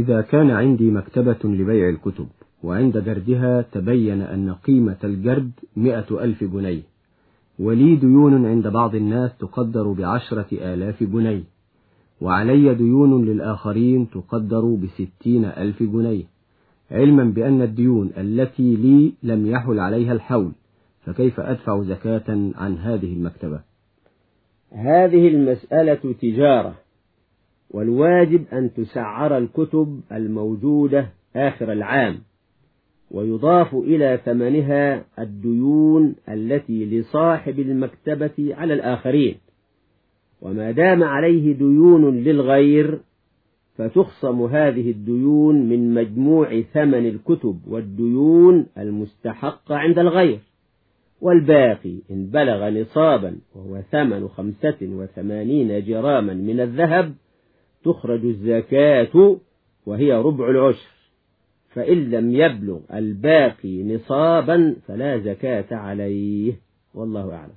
إذا كان عندي مكتبة لبيع الكتب وعند جردها تبين أن قيمة الجرد مئة ألف جنيه ولي ديون عند بعض الناس تقدر بعشرة آلاف جنيه وعلي ديون للآخرين تقدر بستين ألف جنيه. علما بأن الديون التي لي لم يحل عليها الحول فكيف أدفع زكاة عن هذه المكتبة؟ هذه المسألة تجارة. والواجب أن تسعر الكتب الموجودة آخر العام ويضاف إلى ثمنها الديون التي لصاحب المكتبة على الآخرين. وما دام عليه ديون للغير فتخصم هذه الديون من مجموع ثمن الكتب والديون المستحقة عند الغير. والباقي إن بلغ نصابا وهو ثمن خمسة وثمانين جراما من الذهب تخرج الزكاة وهي ربع العشر. فإن لم يبلغ الباقي نصابا فلا زكاة عليه. والله أعلم.